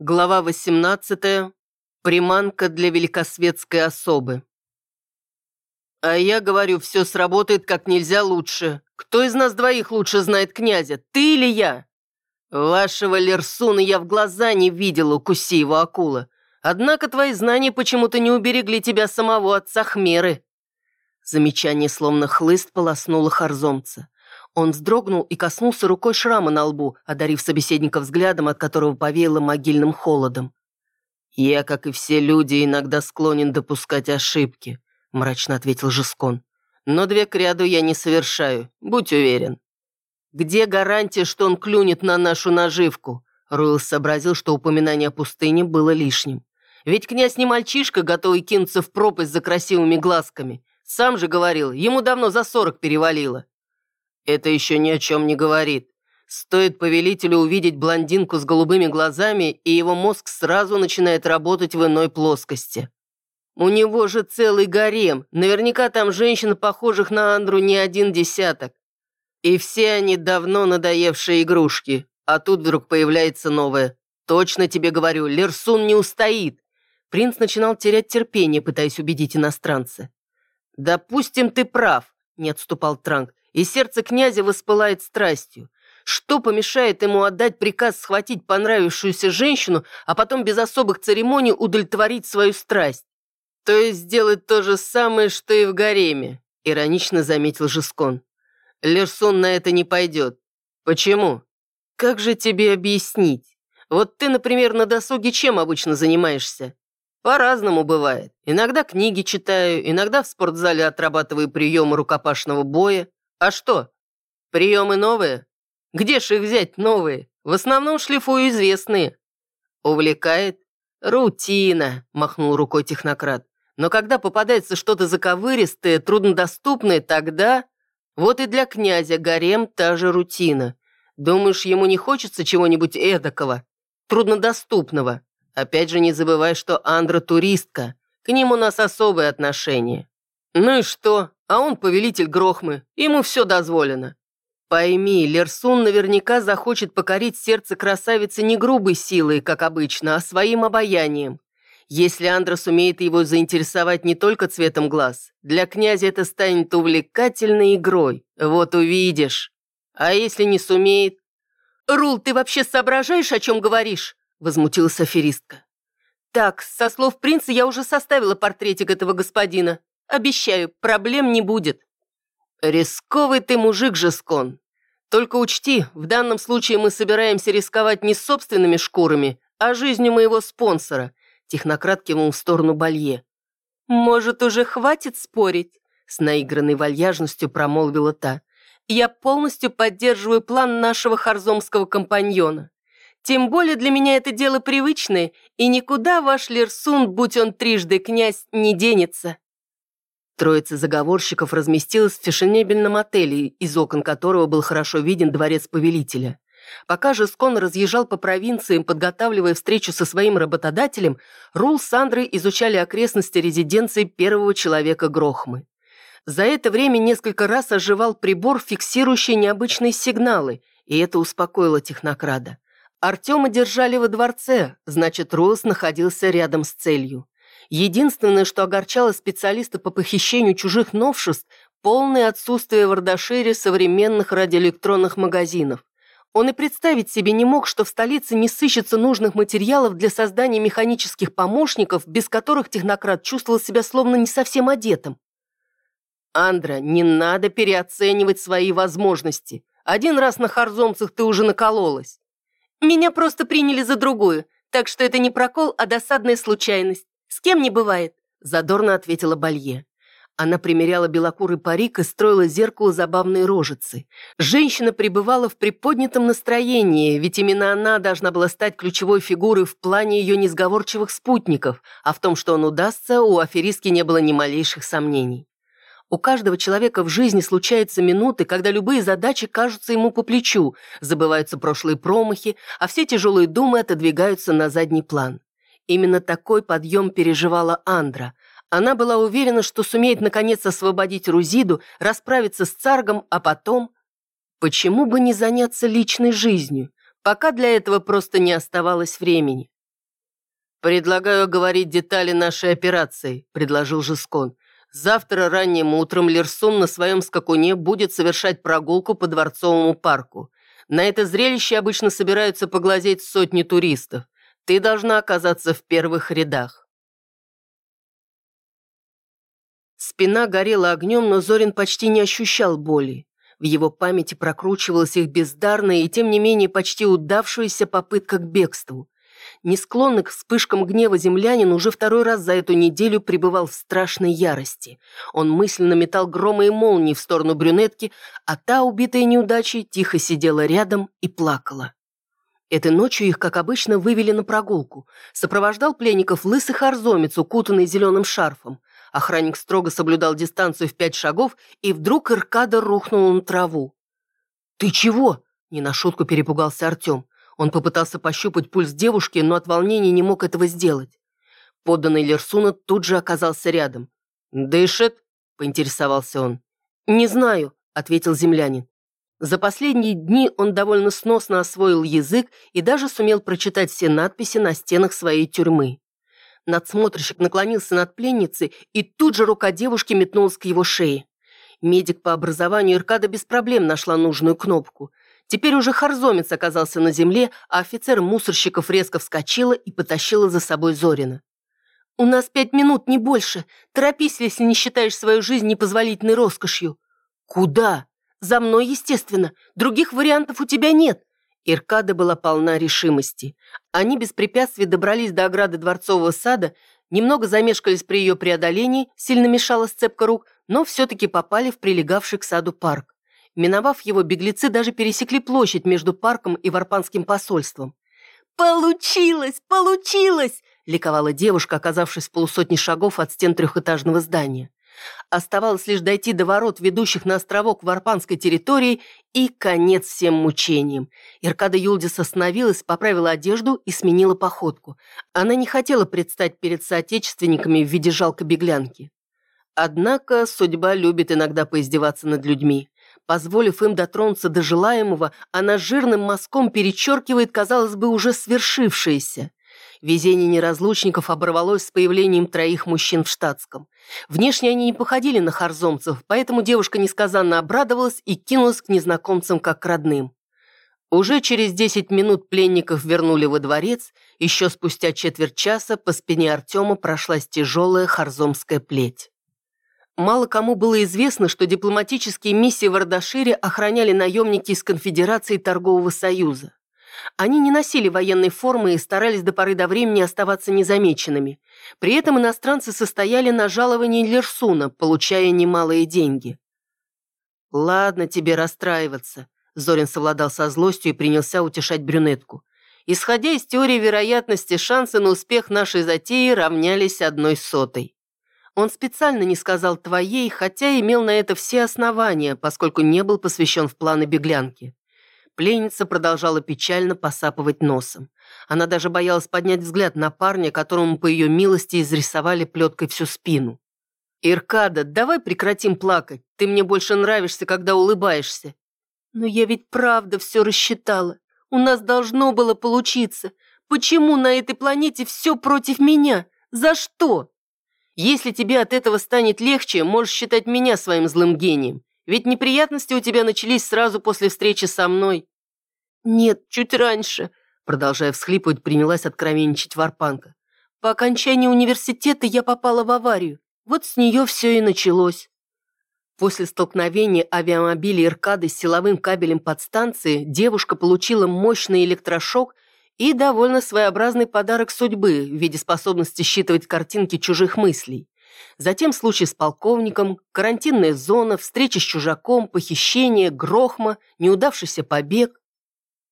Глава 18. Приманка для великосветской особы. А я говорю, все сработает как нельзя лучше. Кто из нас двоих лучше знает князя, ты или я? Вашего Лерсуна я в глаза не видел, укуси его акула. Однако твои знания почему-то не уберегли тебя самого от Сахмеры. Замечание словно хлыст полоснуло Харзомца. Он вздрогнул и коснулся рукой шрама на лбу, одарив собеседника взглядом, от которого повеяло могильным холодом. «Я, как и все люди, иногда склонен допускать ошибки», — мрачно ответил Жескон. «Но две к ряду я не совершаю, будь уверен». «Где гарантия, что он клюнет на нашу наживку?» Руэлл сообразил, что упоминание о пустыне было лишним. «Ведь князь не мальчишка, готовый кинуться в пропасть за красивыми глазками. Сам же говорил, ему давно за сорок перевалило. Это еще ни о чем не говорит. Стоит повелителю увидеть блондинку с голубыми глазами, и его мозг сразу начинает работать в иной плоскости. У него же целый гарем, наверняка там женщин, похожих на Андру, не один десяток. И все они давно надоевшие игрушки, а тут вдруг появляется новая. Точно тебе говорю, Лерсун не устоит. Принц начинал терять терпение, пытаясь убедить иностранца. «Допустим, ты прав», — не отступал Транк и сердце князя воспылает страстью. Что помешает ему отдать приказ схватить понравившуюся женщину, а потом без особых церемоний удовлетворить свою страсть? То есть сделать то же самое, что и в гареме, иронично заметил Жескон. Лерсон на это не пойдет. Почему? Как же тебе объяснить? Вот ты, например, на досуге чем обычно занимаешься? По-разному бывает. Иногда книги читаю, иногда в спортзале отрабатываю приемы рукопашного боя. А что? Приемы новые? Где ж их взять новые? В основном шлифую известные. Увлекает? Рутина, махнул рукой технократ. Но когда попадается что-то заковыристое, труднодоступное, тогда... Вот и для князя гарем та же рутина. Думаешь, ему не хочется чего-нибудь эдакого, труднодоступного? Опять же, не забывай, что Андра туристка. К ним у нас особые отношения. Ну и что? А он повелитель Грохмы, ему все дозволено. Пойми, Лерсун наверняка захочет покорить сердце красавицы не грубой силой, как обычно, а своим обаянием. Если Андра сумеет его заинтересовать не только цветом глаз, для князя это станет увлекательной игрой. Вот увидишь. А если не сумеет? «Рул, ты вообще соображаешь, о чем говоришь?» – возмутилась аферистка. «Так, со слов принца я уже составила портретик этого господина. Обещаю, проблем не будет. Рисковый ты мужик, Жескон. Только учти, в данном случае мы собираемся рисковать не собственными шкурами, а жизнью моего спонсора. Технократ кивнул в сторону Балье. «Может, уже хватит спорить?» С наигранной вальяжностью промолвила та. «Я полностью поддерживаю план нашего харзомского компаньона. Тем более для меня это дело привычное, и никуда ваш Лерсун, будь он трижды князь, не денется». Троица заговорщиков разместилась в фешенебельном отеле, из окон которого был хорошо виден дворец повелителя. Пока же Скон разъезжал по провинциям, подготавливая встречу со своим работодателем, Рул с Андрой изучали окрестности резиденции первого человека Грохмы. За это время несколько раз оживал прибор, фиксирующий необычные сигналы, и это успокоило технокрада. Артема держали во дворце, значит, Рулс находился рядом с целью. Единственное, что огорчало специалиста по похищению чужих новшеств, полное отсутствие в Ардашире современных радиоэлектронных магазинов. Он и представить себе не мог, что в столице не сыщется нужных материалов для создания механических помощников, без которых технократ чувствовал себя словно не совсем одетым. «Андра, не надо переоценивать свои возможности. Один раз на харзомцах ты уже накололась. Меня просто приняли за другую, так что это не прокол, а досадная случайность. «С кем не бывает», – задорно ответила Балье. Она примеряла белокурый парик и строила зеркало забавной рожицы. Женщина пребывала в приподнятом настроении, ведь именно она должна была стать ключевой фигурой в плане ее несговорчивых спутников, а в том, что он удастся, у аферистки не было ни малейших сомнений. У каждого человека в жизни случаются минуты, когда любые задачи кажутся ему по плечу, забываются прошлые промахи, а все тяжелые думы отодвигаются на задний план. Именно такой подъем переживала Андра. Она была уверена, что сумеет наконец освободить Рузиду, расправиться с Царгом, а потом... Почему бы не заняться личной жизнью? Пока для этого просто не оставалось времени. «Предлагаю говорить детали нашей операции», — предложил Жискон. «Завтра ранним утром Лерсун на своем скакуне будет совершать прогулку по Дворцовому парку. На это зрелище обычно собираются поглазеть сотни туристов. Ты должна оказаться в первых рядах». Спина горела огнем, но Зорин почти не ощущал боли. В его памяти прокручивалась их бездарная и, тем не менее, почти удавшаяся попытка к бегству. Не к вспышкам гнева землянин уже второй раз за эту неделю пребывал в страшной ярости. Он мысленно метал громы и молнии в сторону брюнетки, а та, убитая неудачей, тихо сидела рядом и плакала. Этой ночью их, как обычно, вывели на прогулку. Сопровождал пленников лысый харзомец, укутанный зеленым шарфом. Охранник строго соблюдал дистанцию в пять шагов, и вдруг Иркада рухнула на траву. «Ты чего?» – не на шутку перепугался Артем. Он попытался пощупать пульс девушки, но от волнения не мог этого сделать. Подданный Лерсуна тут же оказался рядом. «Дышит?» – поинтересовался он. «Не знаю», – ответил землянин. За последние дни он довольно сносно освоил язык и даже сумел прочитать все надписи на стенах своей тюрьмы. Надсмотрщик наклонился над пленницей, и тут же рука девушки метнулась к его шее. Медик по образованию Иркада без проблем нашла нужную кнопку. Теперь уже харзомец оказался на земле, а офицер мусорщиков резко вскочила и потащила за собой Зорина. «У нас пять минут, не больше. Торопись, если не считаешь свою жизнь непозволительной роскошью». «Куда?» «За мной, естественно. Других вариантов у тебя нет. Иркада была полна решимости. Они без препятствий добрались до ограды дворцового сада, немного замешкались при ее преодолении, сильно мешала сцепка рук, но все-таки попали в прилегавший к саду парк. Миновав его, беглецы даже пересекли площадь между парком и Варпанским посольством. «Получилось! Получилось!» – ликовала девушка, оказавшись в полусотни шагов от стен трехэтажного здания. Оставалось лишь дойти до ворот, ведущих на островок Варпанской территории, и конец всем мучениям. Иркада Юлдис остановилась, поправила одежду и сменила походку. Она не хотела предстать перед соотечественниками в виде жалкой беглянки. Однако судьба любит иногда поиздеваться над людьми. Позволив им дотронуться до желаемого, она жирным мазком перечеркивает, казалось бы, уже свершившееся. Везение неразлучников оборвалось с появлением троих мужчин в штатском. Внешне они не походили на харзомцев, поэтому девушка несказанно обрадовалась и кинулась к незнакомцам как к родным. Уже через десять минут пленников вернули во дворец, еще спустя четверть часа по спине Артема прошлась тяжелая харзомская плеть. Мало кому было известно, что дипломатические миссии в Ардашире охраняли наемники из Конфедерации Торгового Союза. Они не носили военной формы и старались до поры до времени оставаться незамеченными. При этом иностранцы состояли на жаловании Лерсуна, получая немалые деньги. «Ладно тебе расстраиваться», – Зорин совладал со злостью и принялся утешать брюнетку. «Исходя из теории вероятности, шансы на успех нашей затеи равнялись одной сотой. Он специально не сказал твоей, хотя имел на это все основания, поскольку не был посвящен в планы беглянки. Пленница продолжала печально посапывать носом. Она даже боялась поднять взгляд на парня, которому по ее милости изрисовали плеткой всю спину. «Иркада, давай прекратим плакать. Ты мне больше нравишься, когда улыбаешься». «Но я ведь правда все рассчитала. У нас должно было получиться. Почему на этой планете все против меня? За что?» «Если тебе от этого станет легче, можешь считать меня своим злым гением. Ведь неприятности у тебя начались сразу после встречи со мной». «Нет, чуть раньше», — продолжая всхлипывать, принялась откровенничать Варпанка. «По окончании университета я попала в аварию. Вот с нее все и началось». После столкновения авиамобиля Иркады с силовым кабелем подстанции девушка получила мощный электрошок и довольно своеобразный подарок судьбы в виде способности считывать картинки чужих мыслей. Затем случай с полковником, карантинная зона, встреча с чужаком, похищение, грохма, неудавшийся побег.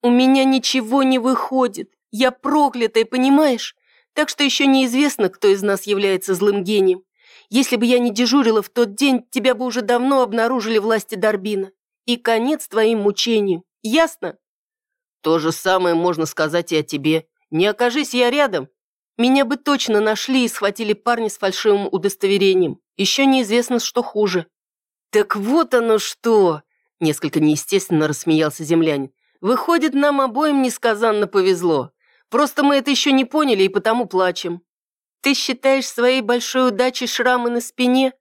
«У меня ничего не выходит. Я проклятая, понимаешь? Так что еще неизвестно, кто из нас является злым гением. Если бы я не дежурила в тот день, тебя бы уже давно обнаружили власти Дарбина. И конец твоим мучениям. Ясно?» «То же самое можно сказать и о тебе. Не окажись я рядом, меня бы точно нашли и схватили парни с фальшивым удостоверением. Еще неизвестно, что хуже». «Так вот оно что!» – несколько неестественно рассмеялся землянин. «Выходит, нам обоим несказанно повезло. Просто мы это еще не поняли и потому плачем. Ты считаешь своей большой удачей шрамы на спине?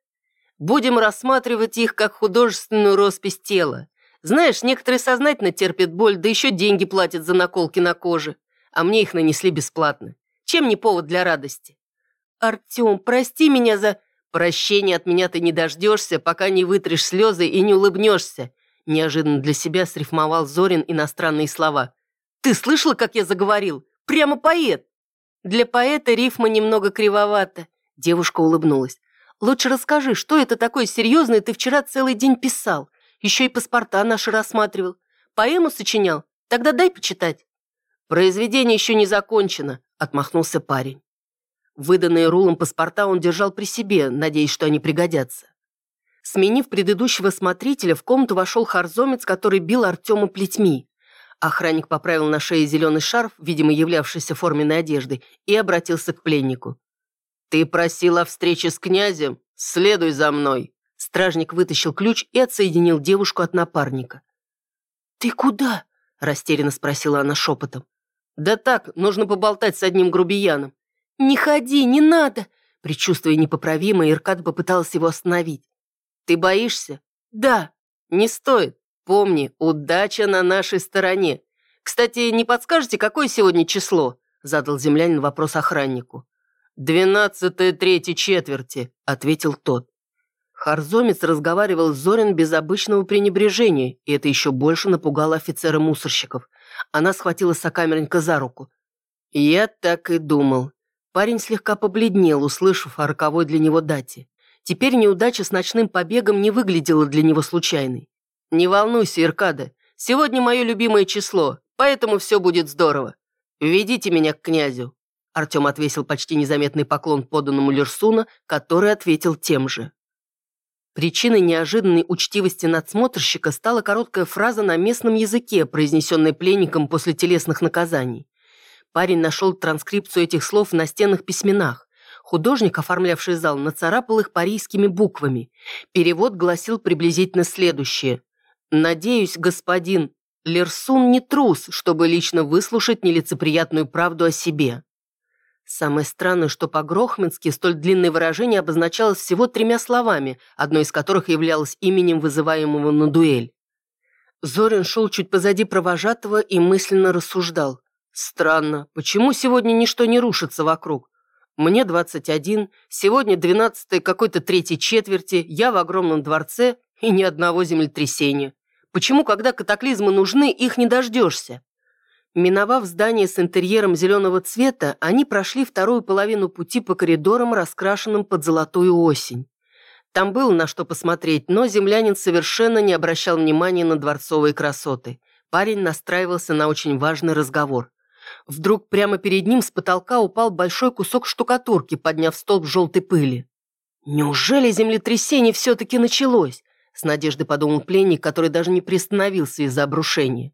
Будем рассматривать их как художественную роспись тела. Знаешь, некоторые сознательно терпят боль, да еще деньги платят за наколки на коже. А мне их нанесли бесплатно. Чем не повод для радости? Артем, прости меня за... Прощения от меня ты не дождешься, пока не вытрешь слезы и не улыбнешься. Неожиданно для себя срифмовал Зорин иностранные слова. Ты слышала, как я заговорил? Прямо поэт. Для поэта рифма немного кривовата. Девушка улыбнулась. Лучше расскажи, что это такое серьезное ты вчера целый день писал? Еще и паспорта наши рассматривал. Поэму сочинял? Тогда дай почитать». «Произведение еще не закончено», — отмахнулся парень. Выданные Рулом паспорта он держал при себе, надеясь, что они пригодятся. Сменив предыдущего смотрителя, в комнату вошел харзомец, который бил Артема плетьми. Охранник поправил на шее зеленый шарф, видимо, являвшийся форменной одеждой, и обратился к пленнику. «Ты просил о встрече с князем? Следуй за мной!» Стражник вытащил ключ и отсоединил девушку от напарника. «Ты куда?» – растерянно спросила она шепотом. «Да так, нужно поболтать с одним грубияном». «Не ходи, не надо!» Причувствуя непоправимое, Иркад попыталась его остановить. «Ты боишься?» «Да». «Не стоит. Помни, удача на нашей стороне. Кстати, не подскажете, какое сегодня число?» Задал землянин вопрос охраннику. «Двенадцатое третьей четверти», — ответил тот. Харзомец разговаривал с Зорин без обычного пренебрежения, и это еще больше напугало офицера-мусорщиков. Она схватила сокамерника за руку. «Я так и думал». Парень слегка побледнел, услышав о роковой для него дате. Теперь неудача с ночным побегом не выглядела для него случайной. «Не волнуйся, Иркада, сегодня мое любимое число, поэтому все будет здорово. Ведите меня к князю». Артем отвесил почти незаметный поклон поданному Лерсуна, который ответил тем же. Причиной неожиданной учтивости надсмотрщика стала короткая фраза на местном языке, произнесенная пленником после телесных наказаний. Парень нашел транскрипцию этих слов в настенных письменах. Художник, оформлявший зал, нацарапал их парийскими буквами. Перевод гласил приблизительно следующее. «Надеюсь, господин Лерсун не трус, чтобы лично выслушать нелицеприятную правду о себе». Самое странное, что по-грохмански столь длинное выражение обозначалось всего тремя словами, одно из которых являлось именем вызываемого на дуэль. Зорин шел чуть позади провожатого и мысленно рассуждал. «Странно, почему сегодня ничто не рушится вокруг? Мне 21, сегодня 12 какой-то третьей четверти, я в огромном дворце и ни одного землетрясения. Почему, когда катаклизмы нужны, их не дождешься?» Миновав здание с интерьером зеленого цвета, они прошли вторую половину пути по коридорам, раскрашенным под золотую осень. Там было на что посмотреть, но землянин совершенно не обращал внимания на дворцовые красоты. Парень настраивался на очень важный разговор. Вдруг прямо перед ним с потолка упал большой кусок штукатурки, подняв столб желтой пыли. «Неужели землетрясение все-таки началось?» С надеждой подумал пленник, который даже не приостановился из-за обрушения.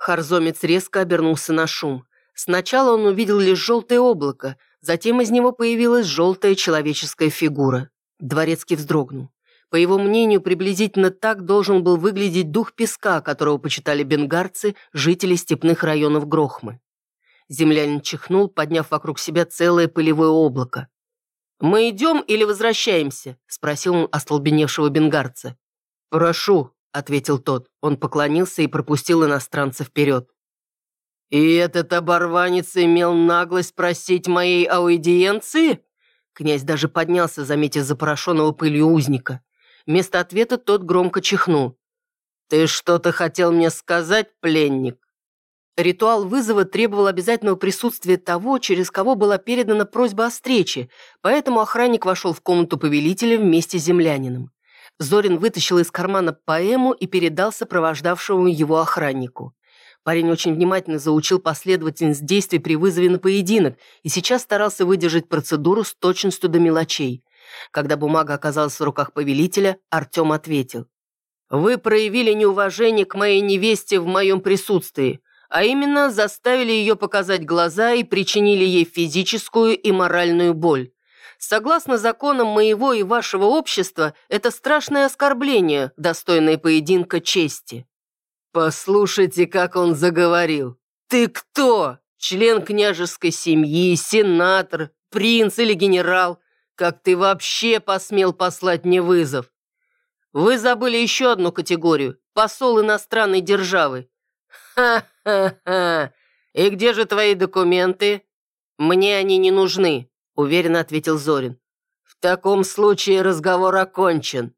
Харзомец резко обернулся на шум. Сначала он увидел лишь желтое облако, затем из него появилась желтая человеческая фигура. Дворецкий вздрогнул. По его мнению, приблизительно так должен был выглядеть дух песка, которого почитали бенгарцы, жители степных районов Грохмы. Землянин чихнул, подняв вокруг себя целое пылевое облако. «Мы идем или возвращаемся?» – спросил он остолбеневшего бенгарца. «Прошу», — ответил тот. Он поклонился и пропустил иностранца вперед. «И этот оборванец имел наглость просить моей аудиенции?» Князь даже поднялся, заметив запорошенного пылью узника. Вместо ответа тот громко чихнул. «Ты что-то хотел мне сказать, пленник?» Ритуал вызова требовал обязательного присутствия того, через кого была передана просьба о встрече, поэтому охранник вошел в комнату повелителя вместе с землянином. Зорин вытащил из кармана поэму и передал сопровождавшему его охраннику. Парень очень внимательно заучил последовательность действий при вызове на поединок и сейчас старался выдержать процедуру с точностью до мелочей. Когда бумага оказалась в руках повелителя, Артем ответил. «Вы проявили неуважение к моей невесте в моем присутствии, а именно заставили ее показать глаза и причинили ей физическую и моральную боль. Согласно законам моего и вашего общества, это страшное оскорбление, достойное поединка чести». «Послушайте, как он заговорил. Ты кто? член княжеской семьи, сенатор, принц или генерал. Как ты вообще посмел послать мне вызов? Вы забыли еще одну категорию – посол иностранной державы. Ха-ха-ха! И где же твои документы? Мне они не нужны, уверенно ответил Зорин. В таком случае разговор окончен.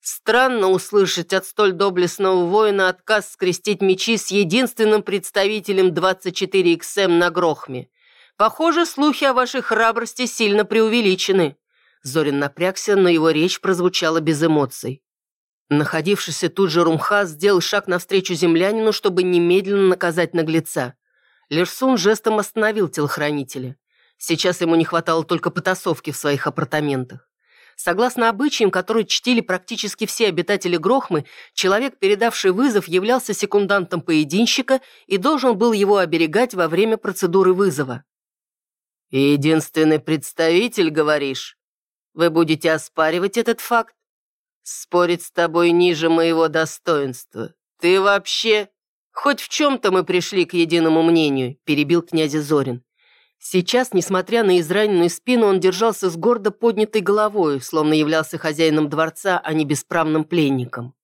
Странно услышать от столь доблестного воина отказ скрестить мечи с единственным представителем 24XM на Грохме. Похоже, слухи о вашей храбрости сильно преувеличены. Зорин напрягся, но его речь прозвучала без эмоций. Находившийся тут же Румхас сделал шаг навстречу землянину, чтобы немедленно наказать наглеца. Лерсун жестом остановил телохранителя. Сейчас ему не хватало только потасовки в своих апартаментах. Согласно обычаям, которые чтили практически все обитатели Грохмы, человек, передавший вызов, являлся секундантом поединщика и должен был его оберегать во время процедуры вызова. «Единственный представитель, говоришь? Вы будете оспаривать этот факт? Спорить с тобой ниже моего достоинства. Ты вообще...» «Хоть в чем-то мы пришли к единому мнению», – перебил князя Зорин. Сейчас, несмотря на израненную спину, он держался с гордо поднятой головой, словно являлся хозяином дворца, а не бесправным пленником.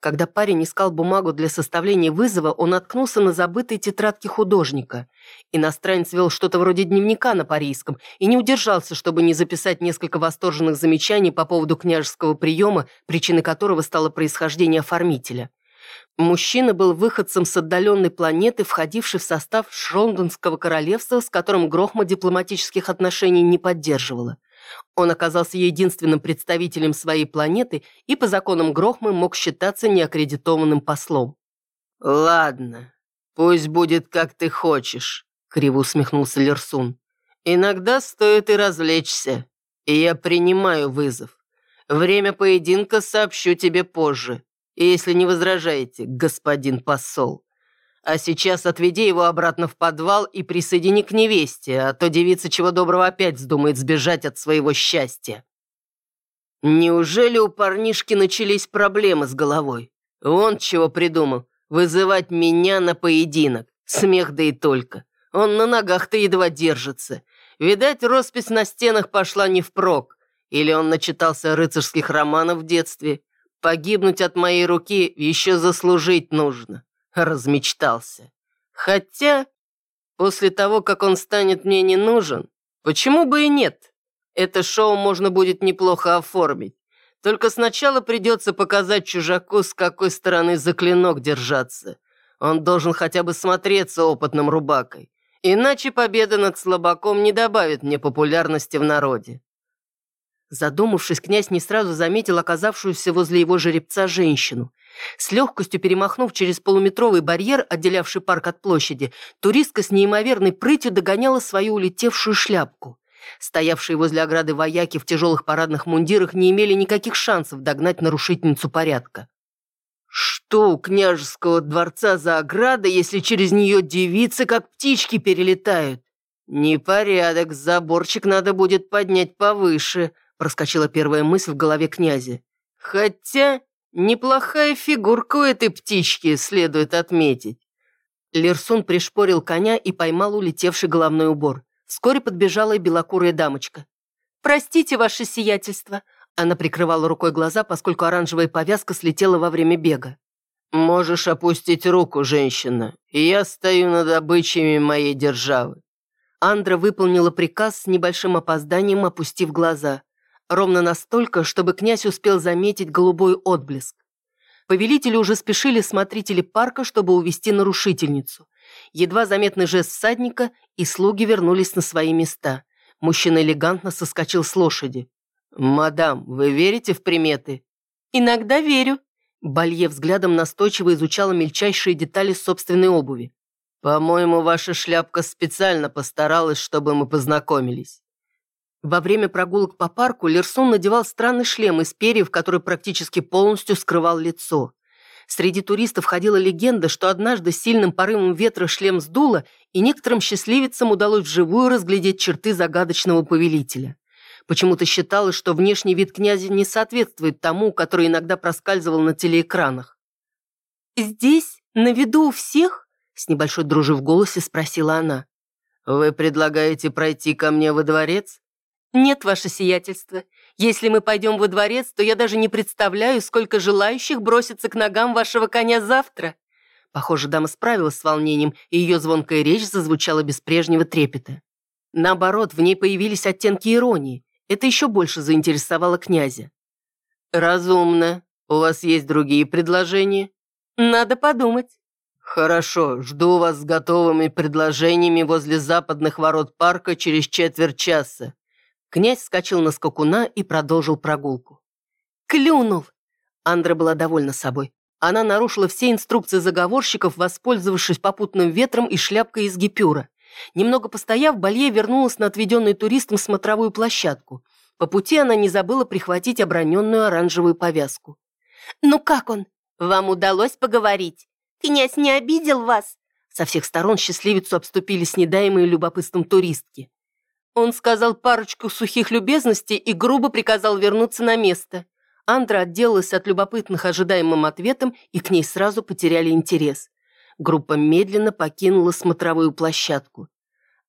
Когда парень искал бумагу для составления вызова, он наткнулся на забытые тетрадки художника. Иностранец вел что-то вроде дневника на парийском и не удержался, чтобы не записать несколько восторженных замечаний по поводу княжеского приема, причиной которого стало происхождение оформителя. Мужчина был выходцем с отдаленной планеты, входившей в состав Шрондонского королевства, с которым Грохма дипломатических отношений не поддерживала. Он оказался единственным представителем своей планеты и по законам Грохмы мог считаться неаккредитованным послом. «Ладно, пусть будет как ты хочешь», — криво усмехнулся Лерсун. «Иногда стоит и развлечься, и я принимаю вызов. Время поединка сообщу тебе позже если не возражаете, господин посол. А сейчас отведи его обратно в подвал и присоедини к невесте, а то девица чего доброго опять вздумает сбежать от своего счастья. Неужели у парнишки начались проблемы с головой? Он чего придумал? Вызывать меня на поединок. Смех да и только. Он на ногах-то едва держится. Видать, роспись на стенах пошла не впрок. Или он начитался рыцарских романов в детстве. Погибнуть от моей руки еще заслужить нужно. Размечтался. Хотя, после того, как он станет мне не нужен, почему бы и нет? Это шоу можно будет неплохо оформить. Только сначала придется показать чужаку, с какой стороны за клинок держаться. Он должен хотя бы смотреться опытным рубакой. Иначе победа над слабаком не добавит мне популярности в народе. Задумавшись, князь не сразу заметил оказавшуюся возле его жеребца женщину. С легкостью перемахнув через полуметровый барьер, отделявший парк от площади, туристка с неимоверной прытью догоняла свою улетевшую шляпку. Стоявшие возле ограды вояки в тяжелых парадных мундирах не имели никаких шансов догнать нарушительницу порядка. Что у княжеского дворца за ограда, если через нее девицы, как птички, перелетают? Непорядок, заборчик надо будет поднять повыше, проскочила первая мысль в голове князя. Хотя неплохая фигурка у этой птички, следует отметить. Лерсун пришпорил коня и поймал улетевший головной убор. Вскоре подбежала и белокурая дамочка. «Простите, ваше сиятельство!» Она прикрывала рукой глаза, поскольку оранжевая повязка слетела во время бега. «Можешь опустить руку, женщина. Я стою над обычаями моей державы». Андра выполнила приказ с небольшим опозданием, опустив глаза ровно настолько, чтобы князь успел заметить голубой отблеск. Повелители уже спешили смотрители парка, чтобы увести нарушительницу. Едва заметный жест всадника, и слуги вернулись на свои места. Мужчина элегантно соскочил с лошади. «Мадам, вы верите в приметы?» «Иногда верю». Балье взглядом настойчиво изучала мельчайшие детали собственной обуви. «По-моему, ваша шляпка специально постаралась, чтобы мы познакомились». Во время прогулок по парку Лерсон надевал странный шлем из перьев, который практически полностью скрывал лицо. Среди туристов ходила легенда, что однажды сильным порывом ветра шлем сдуло, и некоторым счастливицам удалось вживую разглядеть черты загадочного повелителя. Почему-то считалось, что внешний вид князя не соответствует тому, который иногда проскальзывал на телеэкранах. «Здесь, на виду у всех?» С небольшой дрожью в голосе спросила она. «Вы предлагаете пройти ко мне во дворец?» «Нет, ваше сиятельство. Если мы пойдем во дворец, то я даже не представляю, сколько желающих бросится к ногам вашего коня завтра». Похоже, дама справилась с волнением, и ее звонкая речь зазвучала без прежнего трепета. Наоборот, в ней появились оттенки иронии. Это еще больше заинтересовало князя. «Разумно. У вас есть другие предложения?» «Надо подумать». «Хорошо, жду вас с готовыми предложениями возле западных ворот парка через четверть часа». Князь вскочил на скакуна и продолжил прогулку. «Клюнул!» Андра была довольна собой. Она нарушила все инструкции заговорщиков, воспользовавшись попутным ветром и шляпкой из гипюра. Немного постояв, Балье вернулась на отведенную туристам смотровую площадку. По пути она не забыла прихватить оброненную оранжевую повязку. «Ну как он? Вам удалось поговорить? Князь не обидел вас?» Со всех сторон счастливицу обступили снедаемые любопытством туристки. Он сказал парочку сухих любезностей и грубо приказал вернуться на место. Андра отделалась от любопытных ожидаемым ответом, и к ней сразу потеряли интерес. Группа медленно покинула смотровую площадку.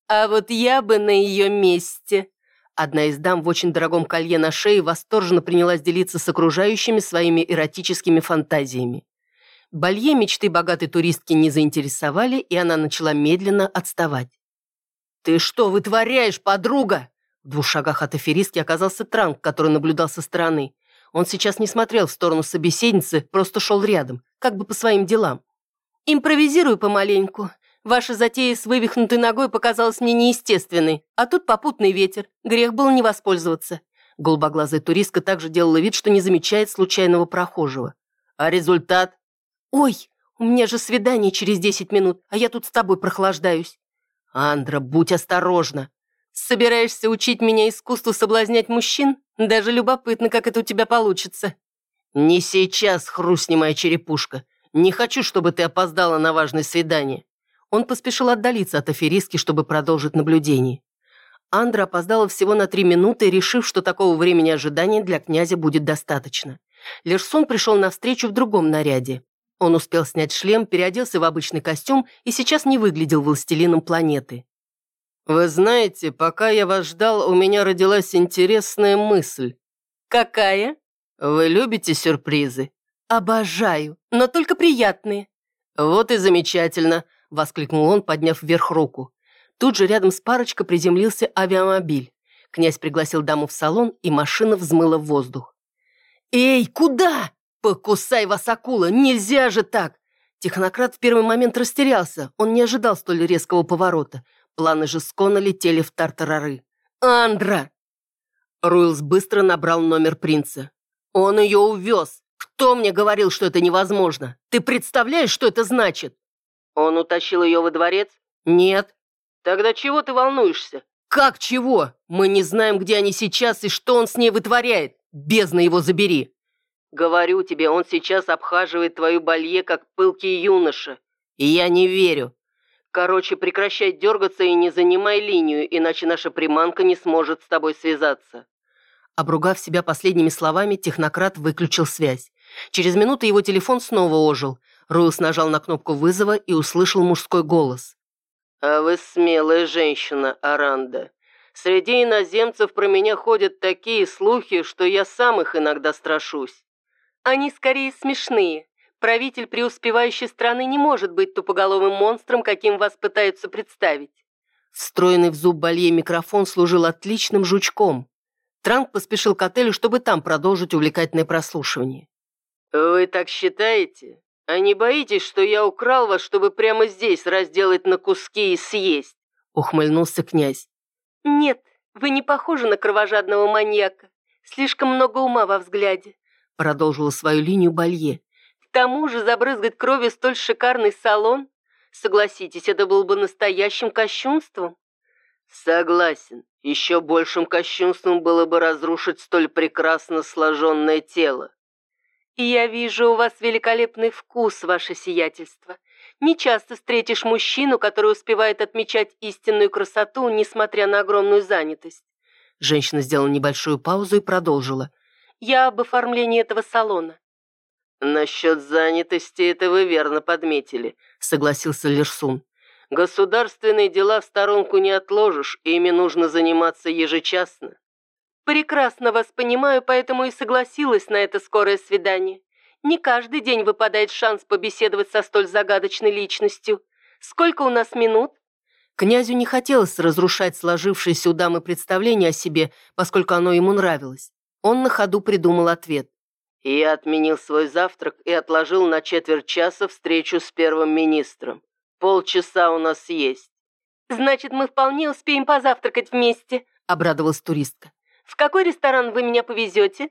«А вот я бы на ее месте...» Одна из дам в очень дорогом колье на шее восторженно принялась делиться с окружающими своими эротическими фантазиями. Балье мечты богатой туристки не заинтересовали, и она начала медленно отставать. «Ты что вытворяешь, подруга?» В двух шагах от аферистки оказался Транк, который наблюдал со стороны. Он сейчас не смотрел в сторону собеседницы, просто шел рядом, как бы по своим делам. «Импровизирую помаленьку. Ваша затея с вывихнутой ногой показалась мне неестественной, а тут попутный ветер. Грех было не воспользоваться». Голубоглазая туристка также делала вид, что не замечает случайного прохожего. «А результат?» «Ой, у меня же свидание через десять минут, а я тут с тобой прохлаждаюсь». «Андра, будь осторожна!» «Собираешься учить меня искусству соблазнять мужчин? Даже любопытно, как это у тебя получится». «Не сейчас, хрустни моя черепушка. Не хочу, чтобы ты опоздала на важное свидание». Он поспешил отдалиться от аферистки, чтобы продолжить наблюдение. Андра опоздала всего на три минуты, решив, что такого времени ожидания для князя будет достаточно. Лерсон пришел навстречу в другом наряде. Он успел снять шлем, переоделся в обычный костюм и сейчас не выглядел властелином планеты. «Вы знаете, пока я вас ждал, у меня родилась интересная мысль». «Какая?» «Вы любите сюрпризы?» «Обожаю, но только приятные». «Вот и замечательно», — воскликнул он, подняв вверх руку. Тут же рядом с парочкой приземлился авиамобиль. Князь пригласил даму в салон, и машина взмыла в воздух. «Эй, куда?» «Покусай вас, акула! Нельзя же так!» Технократ в первый момент растерялся. Он не ожидал столь резкого поворота. Планы же скона летели в тартарары. «Андра!» Руэлс быстро набрал номер принца. «Он ее увез! Кто мне говорил, что это невозможно? Ты представляешь, что это значит?» «Он утащил ее во дворец?» «Нет». «Тогда чего ты волнуешься?» «Как чего? Мы не знаем, где они сейчас и что он с ней вытворяет. Бездна его забери!» «Говорю тебе, он сейчас обхаживает твою балье, как пылкий юноша. И я не верю. Короче, прекращай дергаться и не занимай линию, иначе наша приманка не сможет с тобой связаться». Обругав себя последними словами, технократ выключил связь. Через минуту его телефон снова ожил. Руэлс нажал на кнопку вызова и услышал мужской голос. «А вы смелая женщина, Аранда. Среди иноземцев про меня ходят такие слухи, что я сам их иногда страшусь». «Они скорее смешные. Правитель преуспевающей страны не может быть тупоголовым монстром, каким вас пытаются представить». Встроенный в зуб Балье микрофон служил отличным жучком. Транк поспешил к отелю, чтобы там продолжить увлекательное прослушивание. «Вы так считаете? А не боитесь, что я украл вас, чтобы прямо здесь разделать на куски и съесть?» ухмыльнулся князь. «Нет, вы не похожи на кровожадного маньяка. Слишком много ума во взгляде», продолжила свою линию Балье. «К тому же забрызгать кровью столь шикарный салон? Согласитесь, это было бы настоящим кощунством». «Согласен. Еще большим кощунством было бы разрушить столь прекрасно сложенное тело. «Я вижу у вас великолепный вкус, ваше сиятельство. Не часто встретишь мужчину, который успевает отмечать истинную красоту, несмотря на огромную занятость». Женщина сделала небольшую паузу и продолжила. «Я об оформлении этого салона. «Насчет занятости это вы верно подметили», — согласился Лерсун. «Государственные дела в сторонку не отложишь, ими нужно заниматься ежечасно». «Прекрасно вас понимаю, поэтому и согласилась на это скорое свидание. Не каждый день выпадает шанс побеседовать со столь загадочной личностью. Сколько у нас минут?» Князю не хотелось разрушать сложившееся у дамы представление о себе, поскольку оно ему нравилось. Он на ходу придумал ответ. Я отменил свой завтрак и отложил на четверть часа встречу с первым министром. Полчаса у нас есть. «Значит, мы вполне успеем позавтракать вместе», — обрадовалась туристка. «В какой ресторан вы меня повезете?»